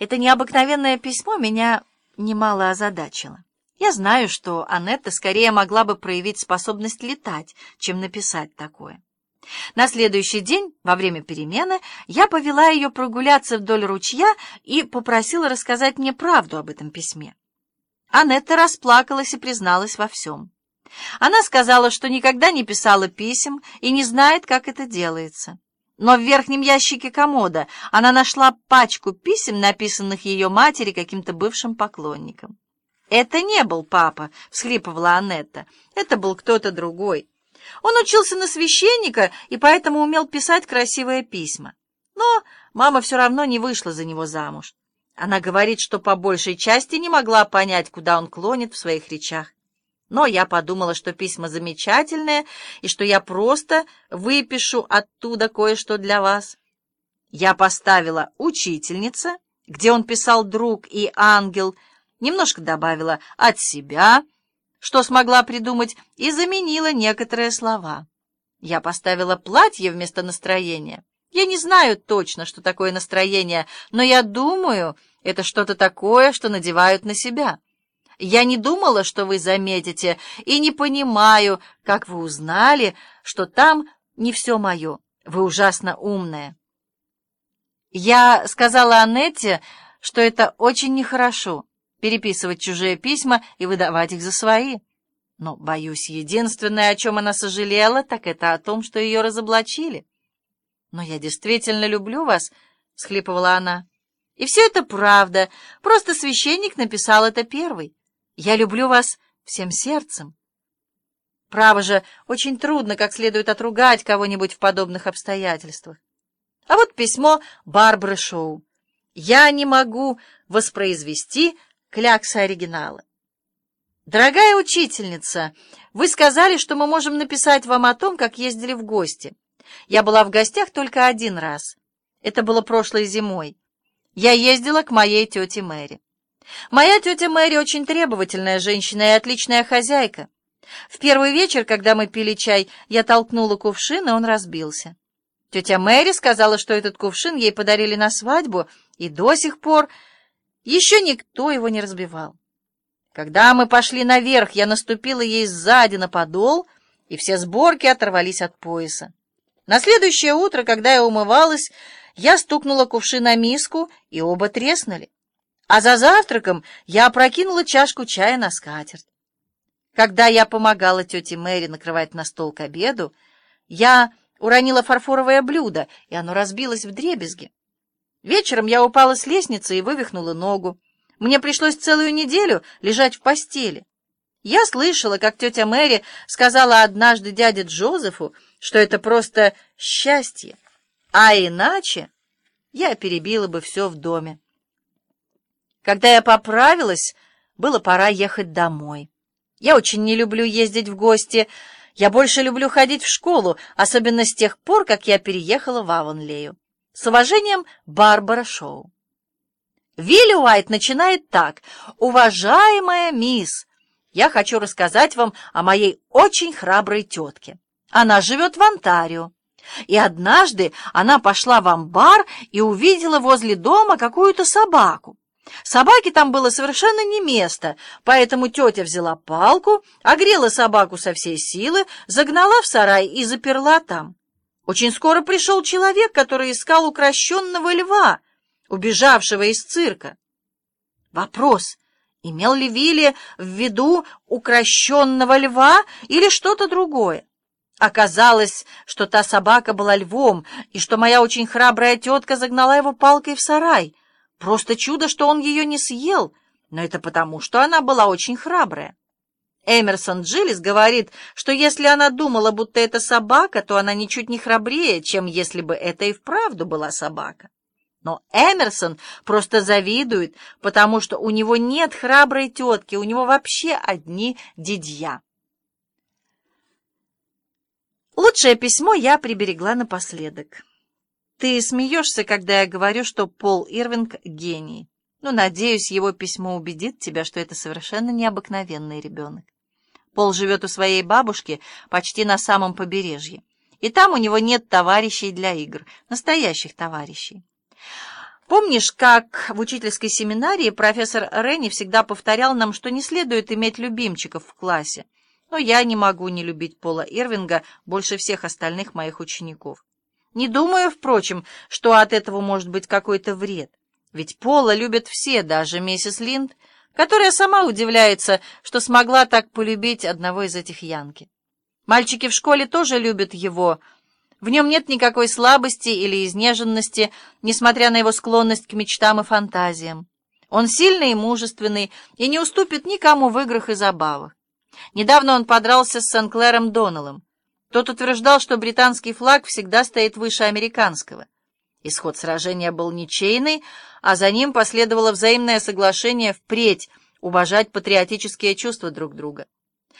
Это необыкновенное письмо меня немало озадачило. Я знаю, что Анетта скорее могла бы проявить способность летать, чем написать такое. На следующий день, во время перемены, я повела ее прогуляться вдоль ручья и попросила рассказать мне правду об этом письме. Анетта расплакалась и призналась во всем. Она сказала, что никогда не писала писем и не знает, как это делается. Но в верхнем ящике комода она нашла пачку писем, написанных ее матери каким-то бывшим поклонником. «Это не был папа», — всхлипывала Анетта. «Это был кто-то другой. Он учился на священника и поэтому умел писать красивые письма. Но мама все равно не вышла за него замуж. Она говорит, что по большей части не могла понять, куда он клонит в своих речах. Но я подумала, что письма замечательные, и что я просто выпишу оттуда кое-что для вас. Я поставила «учительница», где он писал «друг» и «ангел», немножко добавила «от себя», что смогла придумать, и заменила некоторые слова. Я поставила «платье» вместо настроения. Я не знаю точно, что такое настроение, но я думаю, это что-то такое, что надевают на себя. Я не думала, что вы заметите, и не понимаю, как вы узнали, что там не все мое. Вы ужасно умная. Я сказала Аннете, что это очень нехорошо — переписывать чужие письма и выдавать их за свои. Но, боюсь, единственное, о чем она сожалела, так это о том, что ее разоблачили. «Но я действительно люблю вас», — всхлипывала она. «И все это правда, просто священник написал это первый». Я люблю вас всем сердцем. Право же, очень трудно как следует отругать кого-нибудь в подобных обстоятельствах. А вот письмо Барбары Шоу. Я не могу воспроизвести кляксы оригинала. Дорогая учительница, вы сказали, что мы можем написать вам о том, как ездили в гости. Я была в гостях только один раз. Это было прошлой зимой. Я ездила к моей тете Мэри. Моя тетя Мэри очень требовательная женщина и отличная хозяйка. В первый вечер, когда мы пили чай, я толкнула кувшин, и он разбился. Тетя Мэри сказала, что этот кувшин ей подарили на свадьбу, и до сих пор еще никто его не разбивал. Когда мы пошли наверх, я наступила ей сзади на подол, и все сборки оторвались от пояса. На следующее утро, когда я умывалась, я стукнула кувшин на миску, и оба треснули а за завтраком я опрокинула чашку чая на скатерть. Когда я помогала тете Мэри накрывать на стол к обеду, я уронила фарфоровое блюдо, и оно разбилось в дребезги. Вечером я упала с лестницы и вывихнула ногу. Мне пришлось целую неделю лежать в постели. Я слышала, как тетя Мэри сказала однажды дяде Джозефу, что это просто счастье, а иначе я перебила бы все в доме. Когда я поправилась, было пора ехать домой. Я очень не люблю ездить в гости. Я больше люблю ходить в школу, особенно с тех пор, как я переехала в Авонлею. С уважением, Барбара Шоу. Вилли Уайт начинает так. «Уважаемая мисс, я хочу рассказать вам о моей очень храброй тетке. Она живет в Онтарио. И однажды она пошла в амбар и увидела возле дома какую-то собаку. Собаке там было совершенно не место, поэтому тетя взяла палку, огрела собаку со всей силы, загнала в сарай и заперла там. Очень скоро пришел человек, который искал укращенного льва, убежавшего из цирка. Вопрос, имел ли Вилли в виду укращенного льва или что-то другое? Оказалось, что та собака была львом, и что моя очень храбрая тетка загнала его палкой в сарай — Просто чудо, что он ее не съел, но это потому, что она была очень храбрая. Эмерсон Джилlis говорит, что если она думала, будто это собака, то она ничуть не храбрее, чем если бы это и вправду была собака. Но Эмерсон просто завидует, потому что у него нет храброй тетки, у него вообще одни дядья. Лучшее письмо я приберегла напоследок. Ты смеешься, когда я говорю, что Пол Ирвинг — гений. Но, надеюсь, его письмо убедит тебя, что это совершенно необыкновенный ребенок. Пол живет у своей бабушки почти на самом побережье, и там у него нет товарищей для игр, настоящих товарищей. Помнишь, как в учительской семинарии профессор Ренни всегда повторял нам, что не следует иметь любимчиков в классе? Но я не могу не любить Пола Ирвинга больше всех остальных моих учеников. Не думаю, впрочем, что от этого может быть какой-то вред. Ведь Пола любят все, даже миссис Линд, которая сама удивляется, что смогла так полюбить одного из этих янки. Мальчики в школе тоже любят его, — в нем нет никакой слабости или изнеженности, несмотря на его склонность к мечтам и фантазиям. Он сильный и мужественный и не уступит никому в играх и забавах. Недавно он подрался с Сен-Клэром Доналлом. Тот утверждал, что британский флаг всегда стоит выше американского. Исход сражения был ничейный, а за ним последовало взаимное соглашение впредь уважать патриотические чувства друг друга.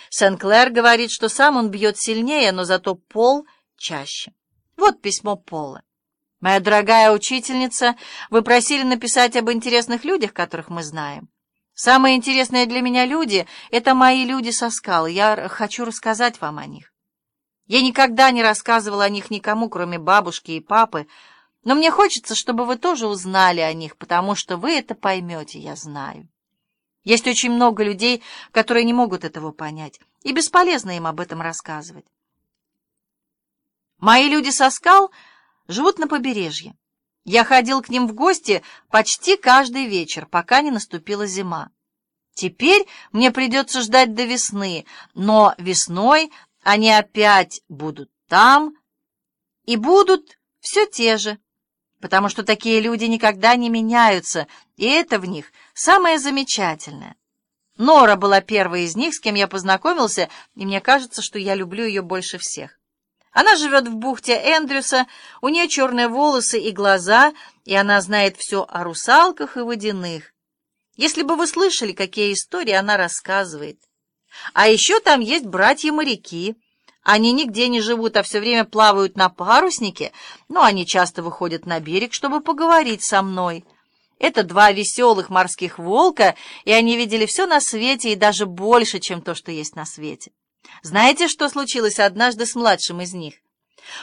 Сен-Клэр говорит, что сам он бьет сильнее, но зато Пол — чаще. Вот письмо Пола. «Моя дорогая учительница, вы просили написать об интересных людях, которых мы знаем. Самые интересные для меня люди — это мои люди со скалы. Я хочу рассказать вам о них. Я никогда не рассказывала о них никому, кроме бабушки и папы, но мне хочется, чтобы вы тоже узнали о них, потому что вы это поймете, я знаю. Есть очень много людей, которые не могут этого понять, и бесполезно им об этом рассказывать. Мои люди со скал живут на побережье. Я ходил к ним в гости почти каждый вечер, пока не наступила зима. Теперь мне придется ждать до весны, но весной они опять будут там и будут все те же, потому что такие люди никогда не меняются, и это в них самое замечательное. Нора была первой из них, с кем я познакомился, и мне кажется, что я люблю ее больше всех. Она живет в бухте Эндрюса, у нее черные волосы и глаза, и она знает все о русалках и водяных. Если бы вы слышали, какие истории она рассказывает. А еще там есть братья-моряки. Они нигде не живут, а все время плавают на паруснике, но они часто выходят на берег, чтобы поговорить со мной. Это два веселых морских волка, и они видели все на свете и даже больше, чем то, что есть на свете. Знаете, что случилось однажды с младшим из них?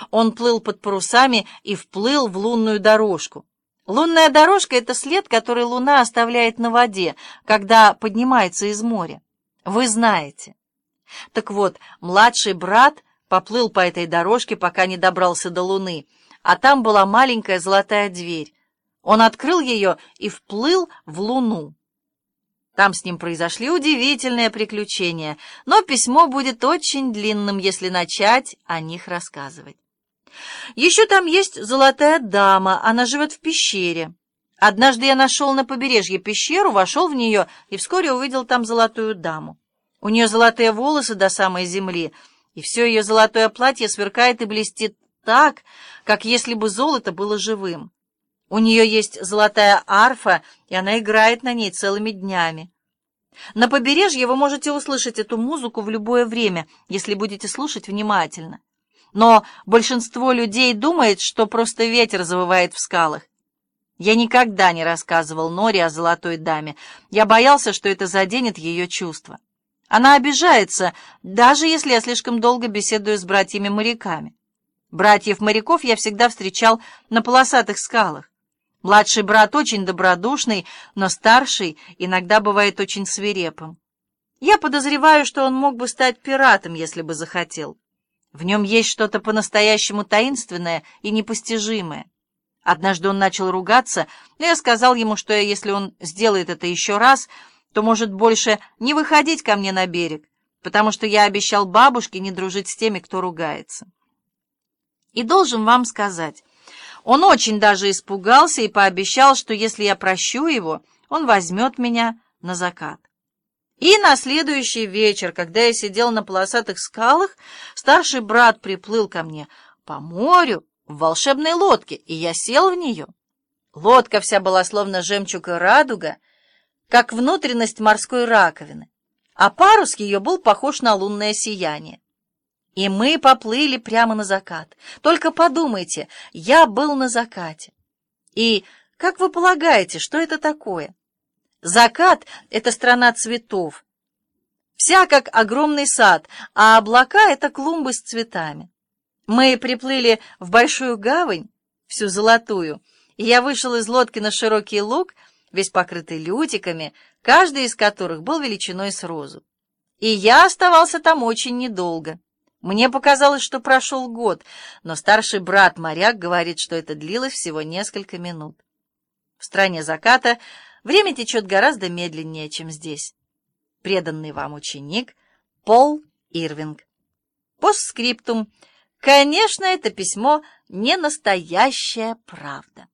Он плыл под парусами и вплыл в лунную дорожку. Лунная дорожка — это след, который луна оставляет на воде, когда поднимается из моря. Вы знаете. Так вот, младший брат поплыл по этой дорожке, пока не добрался до луны, а там была маленькая золотая дверь. Он открыл ее и вплыл в луну. Там с ним произошли удивительные приключения, но письмо будет очень длинным, если начать о них рассказывать. Еще там есть золотая дама, она живет в пещере. Однажды я нашел на побережье пещеру, вошел в нее и вскоре увидел там золотую даму. У нее золотые волосы до самой земли, и все ее золотое платье сверкает и блестит так, как если бы золото было живым. У нее есть золотая арфа, и она играет на ней целыми днями. На побережье вы можете услышать эту музыку в любое время, если будете слушать внимательно. Но большинство людей думает, что просто ветер завывает в скалах. Я никогда не рассказывал Норе о золотой даме. Я боялся, что это заденет ее чувства. Она обижается, даже если я слишком долго беседую с братьями-моряками. Братьев-моряков я всегда встречал на полосатых скалах. Младший брат очень добродушный, но старший иногда бывает очень свирепым. Я подозреваю, что он мог бы стать пиратом, если бы захотел. В нем есть что-то по-настоящему таинственное и непостижимое. Однажды он начал ругаться, но я сказал ему, что если он сделает это еще раз, то может больше не выходить ко мне на берег, потому что я обещал бабушке не дружить с теми, кто ругается. И должен вам сказать, он очень даже испугался и пообещал, что если я прощу его, он возьмет меня на закат. И на следующий вечер, когда я сидел на полосатых скалах, старший брат приплыл ко мне по морю в волшебной лодке, и я сел в нее. Лодка вся была словно жемчуг и радуга, как внутренность морской раковины, а парус ее был похож на лунное сияние. И мы поплыли прямо на закат. Только подумайте, я был на закате. И как вы полагаете, что это такое? Закат — это страна цветов. Вся как огромный сад, а облака — это клумбы с цветами. Мы приплыли в большую гавань, всю золотую, и я вышел из лодки на широкий луг, весь покрытый лютиками, каждый из которых был величиной с розу. И я оставался там очень недолго. Мне показалось, что прошел год, но старший брат-моряк говорит, что это длилось всего несколько минут. В стране заката время течет гораздо медленнее, чем здесь. Преданный вам ученик Пол Ирвинг. Постскриптум. Конечно, это письмо не настоящая правда.